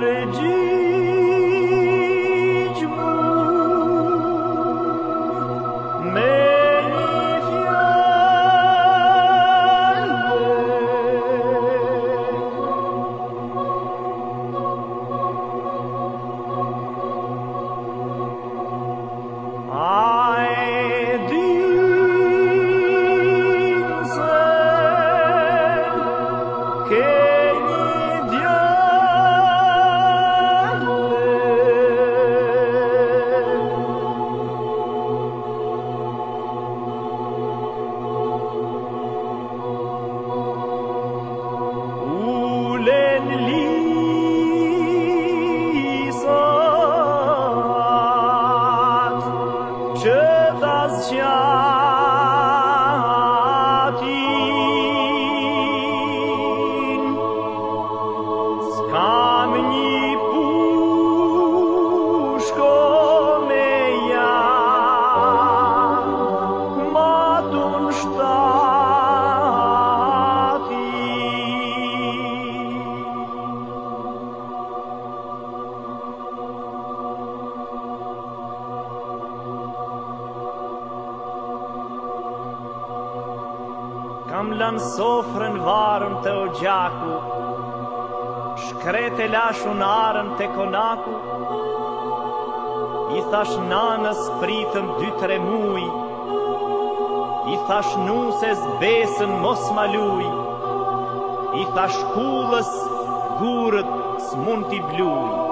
Regina. voulait de lire. Kam lan sofrën varëm të o gjaku Shkret e lash arën të konaku I thash nanës pritëm dy tre mui, I thash nuses besën mos maluj I thash kullës gurët s'mun t'i bluj